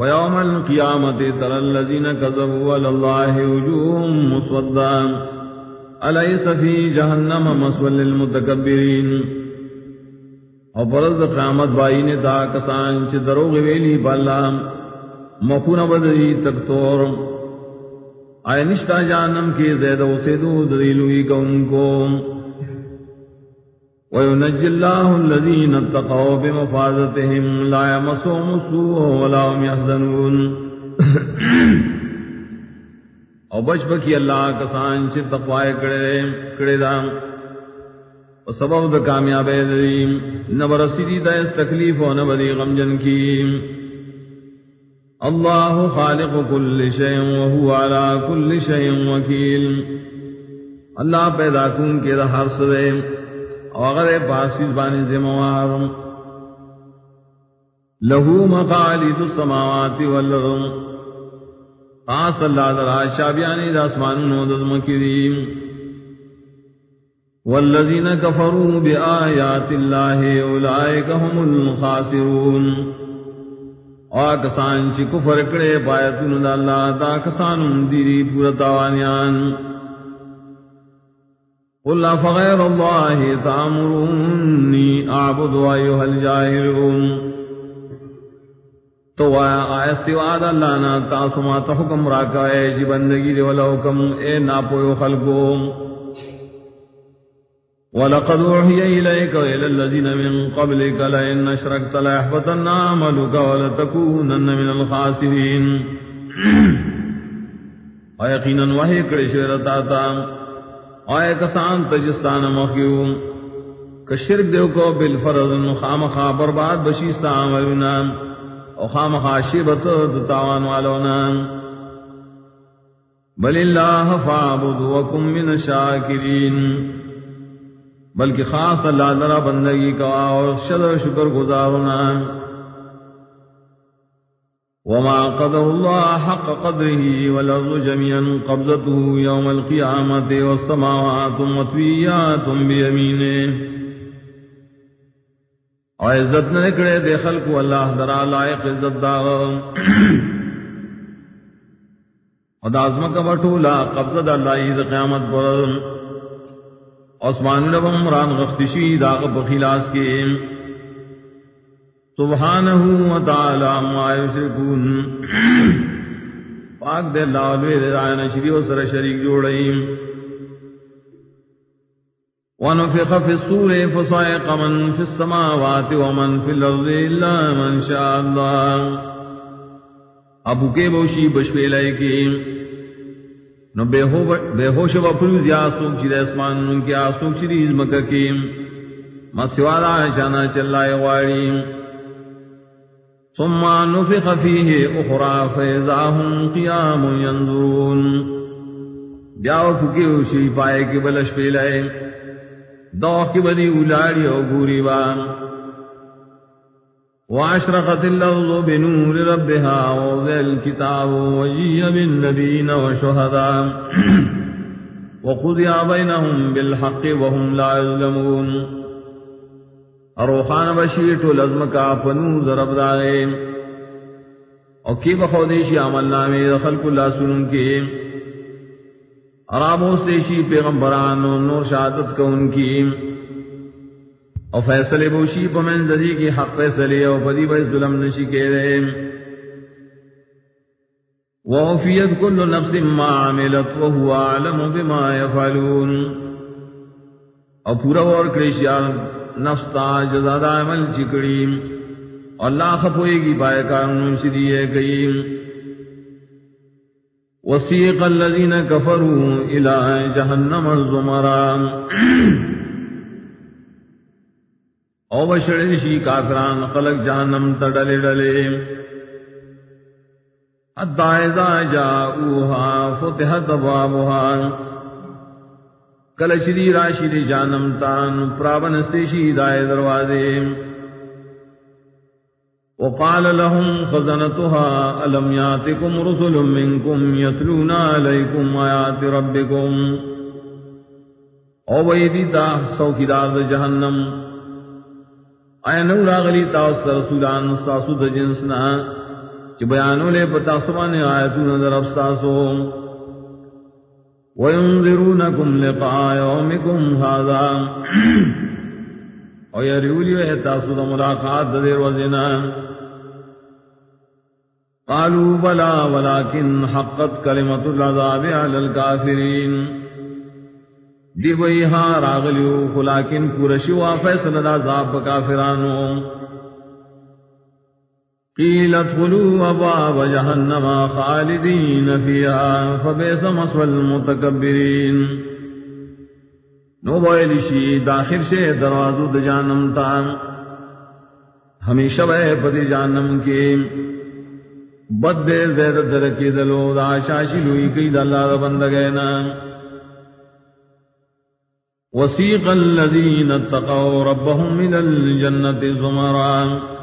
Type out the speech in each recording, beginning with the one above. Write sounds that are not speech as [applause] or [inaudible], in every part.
ويوم القيامة ترى الذين كذبوا على الله وجوههم مسودا أليس في جهنم مسوى للمتكبرين او پرز قیامت بائی نے تا کسان چھ دروغ ویلی بالا مخون بدری تکتور آئے نشتا جانم کے زید و سیدو دلیلوی کون کو وينجي الله الذين اتقوا بمفازتهم لا يمسهم السوء ولا هم يحزنون [coughs] او بچ بکی اللہ کسان چھ تقوائے کڑے کڑے دا. و سبب دا کامیاب دریم نبر سیدی دا اس تکلیف و نبری غمجن کی. اللہ خالق کل شیء وهو على كل شیء وکیل. اللہ پیدا کون کے دا ہر سدے وغیر پاسیز بانی زموار لہو مقالید السماوات واللرم خاص اللہ در آشابیانی دا اسمان نودد مکریم۔ والذین کفروا بآیات اللہ اولائک هم الخاسرون۔ آکسان چی کفر کڑے پایتون دا اللہ، دا کسان دیری پورتاوانیان قل فغير الله تأمروني أعبد أيها الجاهلون تو آیا سوا دا اللہ نا تاسو ما تا حکم راکا اے جی بندگی دے والا حکم، اے ناپویو خلقو. وَلَقَدْ أُوحِيَ إِلَيْكَ وَإِلَى الَّذِينَ مِن قَبْلِكَ لَئِنْ أَشْرَكْتَ لَيَحْبَطَنَّ عَمَلُكَ وَلَتَكُونَنَّ مِنَ الْخَاسِرِينَ. وَيَقِينًا وَحِي كَرِشْوِرَتَا آئے کسان تجستان مخیو کشرک دیو کو بالفرض خام خا برباد بشیستا عملنا او خام خا شیبت دتاوان والونا بل اللہ فعبد وکم من شاکرین بلکہ خاص اللہ لرا بندگی کا اور شدر شکر گزارنا وما قدر الله حق قدره والأرض جميعا قبضته يوم القيامة والسماوات مطويات بيمينه. اور عزت نہ نکڑے دے خلق اللہ درا لائق عزت دا اور دازم کا بٹولا قبضت اللہ عید قیامت پر۔ عثمان لبم ران غفتشی داغ بخیلاس کے۔ سبحانه وتعالى ما يشركون پاک دے اللہ علوی دے رائے نشری و سر شریک جوڑئیم۔ ونفخ في الصور فصائق من في السماوات ومن في الأرض إلا من شاء الله ابو کے بوشی بشوے لائے کی۔ نو بے ہوش و پروز یا سوک چیر اسمان ان کی آسوک چریز مکہ کی۔ مسوالا شانا چلائے واریم ثم نفخ فيه أخرى فإذا هم قيام ينظرون جاو پھکی اوشی پائے کی بلش پیلائے دوخ کی بدی اولاری او گوری بان واشرقت الارض بنور ربها ووضع الكتاب وجي بالنبيين وشهداء [clears throat] وقضي بينهم بالحق وهم لا يظلمون روحان بشیر تو لزم کا پنو ضرب دائے اور کی بخودیشی عمل نامے خلق اللہ سنن کے ارامو سیشی پیغمبران و نور شہادت کو ان کی اور فیصلے بوشی پمن ددی کی حق فیصلے اور بدی بھائی ظلم نشی کے رہے وفیت کل نفس ما عملت وهو عالم بما يفعلون. اور پورا اور کریشیان نفستا جزاد عمل چکڑیم اللہ خفوئے گی پائے کارنوں شریعے گئیم وسیق الذین کفروا الى جہنم الزمران او بشڑشی کافران خلق جہنم تڈلے ڈلے حتی اذا جاؤوها فتحت بابوها کل شری راشی دی جانم تان پرابن سیشی دائے دروازے۔ وقال لهم خزنتها ألم ياتكم رسل منكم يتلون عليكم آيات ربكم او ویدی تا سوکی داز جہنم۔ آیا نو راغلی تا رسولان ساسو دا جنسنا چ بیانو لے پتا سبانے آیتون در افساسو۔ وینذرونکم لقاء یومکم هذا [clears throat] او یریولی ہے تاسو دا ملاقات دا دیر وزنا قالوا بلا ولكن حقت كلمة العذاب على الكافرين دی وی ہاں راغلیو خلاکن پورشوا فیصل دا عذاب کافرانو۔ قیل ادخلوا ابواب جہنم خالدین فیہا فبیس مسو المتکبرین۔ نو بوئلی شی داخل شے دروازو د جانم تا۔ ہمیشہ بے پتی جانم کے۔ بد دے زید درکی دلو، دا شاشی لوئی کئی دلہ دا بندگینا وسیق الذین اتقوا ربهم من الجنة زمران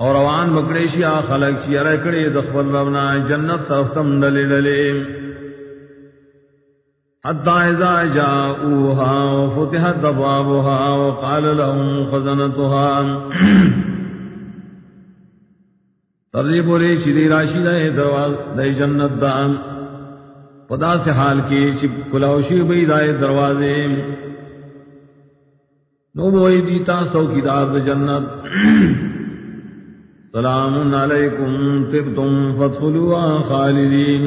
اور روان بکڑے شیا خلق چی ارکڑے دخبر ربنا جنت تفتم دلی دلی۔ حتی اذا جاؤوها وفتحت دبابها وقال لهم خزنتها۔ ترجی بولے شدی راشی دے درواز دے جنت دان پدا سے حال کی چپ کلاوشی بئی دائے دروازے۔ نو بوئی دیتا سو کی دار جنت۔ سلام علیکم طبتم فادخلوا خالدین.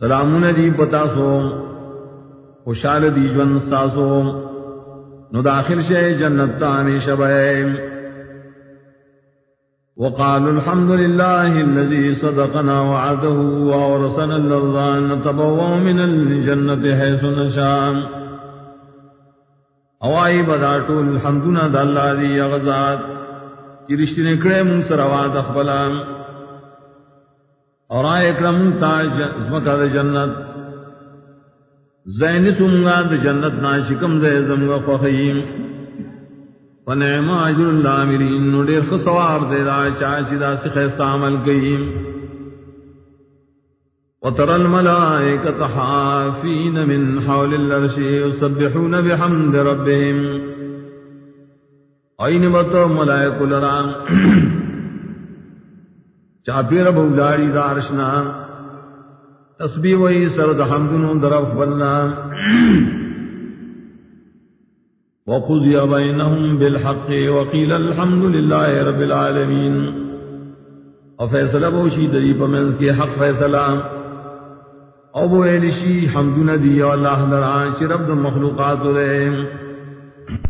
سلام دی پتا سو خوشال دی جون ساسو نو داخل شے جنت تانی شبے وقالوا الحمد لله الذي صدقنا وعده وورثنا الارض نتبوأ من الجنة حيث نشاء. اوائی بداٹو الحمدنا داللہ دی اغزاد. کی رشتی نے کڑے من سر آواز اخبلا اور آئے اکرم تاج اسمکا دے جنت. زین سمگا دے جنت ناشکم دے زمگا فخیم ونعم عجر اللہ مرین نوڑیر خسوار دے دا چاچی دا سخیست عمل کئیم وترى الملائكة حافين من حول الأرش يسبحون بحمد ربهم. این بت ملائک لڑان لرام چاپیر بولاری دارشنا تسبیح وہی سرد حمدن درف بلنا۔ وقضی بینہم بالحق وقیل الحمد للہ رب العالمین۔ اور فیصلہ بوشی دری پمنز کے حق فیصلہ۔ او بو ایلشی حمدن دی اللہ دران چی رب مخلوقات رہے